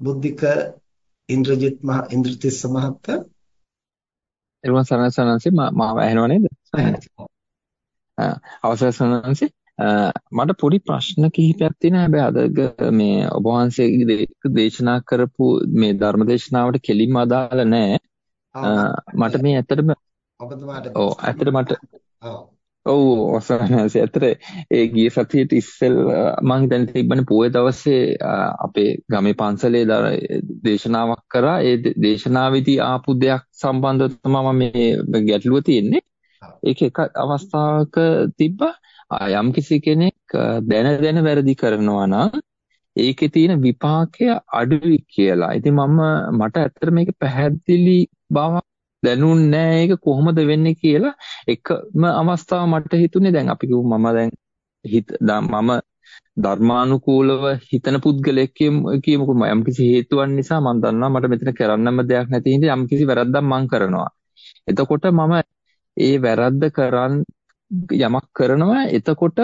බුද්ධික ඉන්ද්‍රජිත් මහ ඉන්ද්‍රතිස්ස මහත්තයා. එරුවන් සරණ සරණන්සේ. මාව ඇහෙනව නේද? අවසර සරණන්සේ. මට පොඩි ප්‍රශ්න කිහිපයක් තියෙනවා. හැබැයි අද මේ ඔබ වහන්සේගේ දේශනා කරපු මේ ධර්ම දේශනාවට කෙලින්ම අදාළ නැහැ. මට මේ ඇත්තටම ඔබතුමාට ඔව් ඇත්තට මට ඔව් ඔසනස ඇතර ඒ ගිය සතියේට ඉස්සෙල් මම හිතන්නේ තිබ්බනේ පොයේ දවසේ අපේ ගමේ පන්සලේ දේශනාවක් කරා. ඒ දේශනාවේදී ආපු දෙයක් සම්බන්ධව තමයි මේ ගැටලුව තියෙන්නේ. ඒක එක අවස්ථාවක තිබ්බා. යම් කිසි කෙනෙක් දැන දැන වැරදි කරනවා නම් ඒකේ තියෙන විපාකය අඩුයි කියලා. ඉතින් මම මට ඇත්තට මේක පැහැදිලි බවක් දැනුන්නේ නැහැ ඒක කොහොමද වෙන්නේ කියලා. එකම අවස්ථාව මට හිතුනේ දැන් අපි කිව්ව මම දැන් හිත මම ධර්මානුකූලව හිතන පුද්ගලයෙක් කියමුකෝ. යම් කිසි හේතුවක් නිසා මම දන්නවා මට මෙතන කරන්නම දෙයක් නැති හින්දා යම් කිසි වැරද්දක් මම කරනවා. එතකොට මම ඒ වැරද්ද කරන් යමක් කරනවා. එතකොට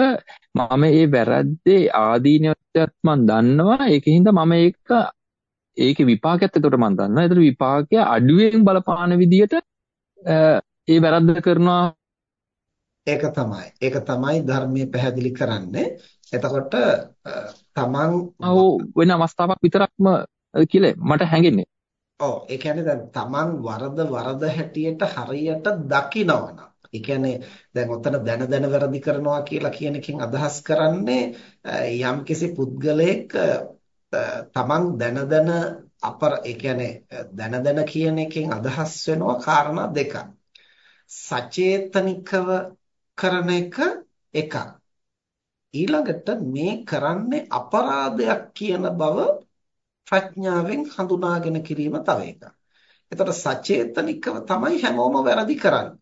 මම ඒ වැරද්දේ ආදීනවත්වයක් මම දන්නවා. ඒකින්ද මම ඒක ඒකේ විපාකයත් එතකොට මම දන්නවා. ඒතර විපාකය අඩුවෙන් බලපාන විදියට ඒ වැරද්ද කරනවා ඒක තමයි. ඒක තමයි ධර්මයේ පැහැදිලි කරන්නේ. එතකොට තමන් ඔව් වෙන අවස්ථාවක් විතරක්ම කියලා මට හැඟෙන්නේ. ඔව් ඒ කියන්නේ දැන් තමන් වරද වරද හැටියට හරියට දකිනවනම් ඒ කියන්නේ දැන් ඔතන දැන දැන වැරදි කරනවා කියලා කියන එකෙන් අදහස් කරන්නේ යම්කිසි පුද්ගලයෙක් තමන් දැන දැන අපර ඒ කියන්නේ දැන දැන කියන එකෙන් අදහස් වෙනවා කාරණා දෙකක්. සචේතනිකව කරන එක එකක්. ඊළඟට මේ කරන්නේ අපරාධයක් කියන බව ප්‍රඥාවෙන් හඳුනාගෙන කිරීම තව එකක්. එතකොට සචේතනිකව තමයි හැමෝම වැරදි කරන්නේ.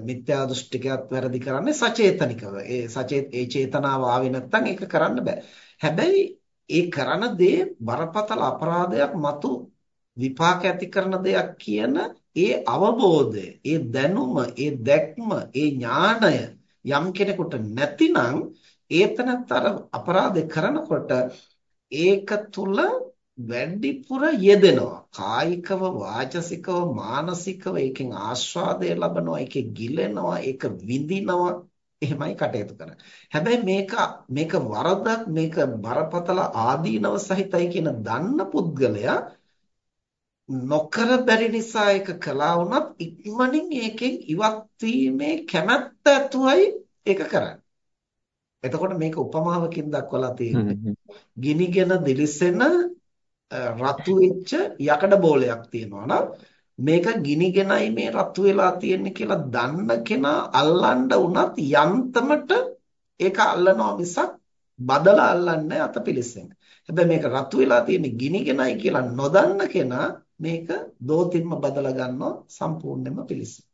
මිත්‍යා දෘෂ්ටිකයත් වැරදි කරන්නේ සචේතනිකව. ඒ සචේත ඒ චේතනාව ආවේ නැත්නම් ඒක කරන්න බෑ. හැබැයි ඒ කරන දේ බරපතල අපරාධයක් මතු විපාක ඇති කරන දෙයක් කියන ඒ අවබෝධය, ඒ දැනුම, ඒ දැක්ම, ඒ ඥාණය යම් කෙනෙකුට නැතිනම් ඒතනතර අපරාධ කරනකොට ඒක තුල වැඩිපුර යෙදෙනවා. කායිකව වාචසිකව මානසිකව ඒකෙන් ආස්වාදය ලබනවා ඒකේ ගිලෙනවා ඒක විඳිනවා. එහෙමයි කටයුතු කරන්නේ. හැබැයි මේක මේක වරදක් මේක බරපතල ආදීනව සහිතයි කියන දන්න පුද්ගලයා නොකර බැරි නිසා ඒක කළා වුණත් ඉක්මනින් ඒකෙන් ඉවත් වීමේ කැමැත්ත ඇතුවයි ඒක කරන්නේ. එතකොට මේක උපමාවකින් දක්වලා තියෙන්නේ. ගිනිගෙන දිලිසෙන රතු වෙච්ච යකඩ බෝලයක් තියෙනවා නම් මේක ගිනිගෙනයි මේ රතු වෙලා තියෙන්නේ කියලා දන්න කෙනා අල්ලන්න උනත් යන්තමට ඒක අල්ලනවා මිසක් බදලා අල්ලන්නේ අත පිලිස්සෙන්. හැබැයි මේක රතු වෙලා තියෙන්නේ ගිනිගෙනයි කියලා නොදන්න කෙනා මේක දෝතින්ම බදලා ගන්නවා සම්පූර්ණයෙන්ම පිලිස්සෙන්.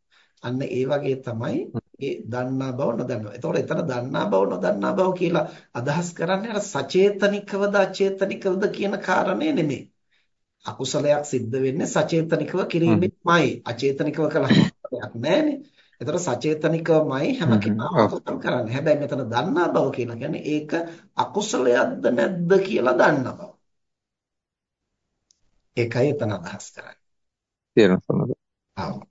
අන්න ඒ වගේ තමයි ඒ දන්නා බව නොදන්නවා. එතකොට එතන දන්නා බව නොදන්නා බව කියලා අදහස් කරන්නේ අර සචේතනිකවද අචේතනිකවද කියන කාරණේ නෙමෙයි. අකුසලයක් සිද්ධ වෙන්නේ සචේතනිකව කිරීමෙන්මයි. අචේතනිකව කළාම නැහැනේ. එතකොට සචේතනිකවමයි හැම කෙනාම අකුසල කරන්නේ. හැබැයි මෙතන දන්නා බව කියලා කියන්නේ ඒක අකුසලයක්ද නැද්ද කියලා දන්නා බව. ඒකයි එතන අදහස් කරන්නේ. තේරුම්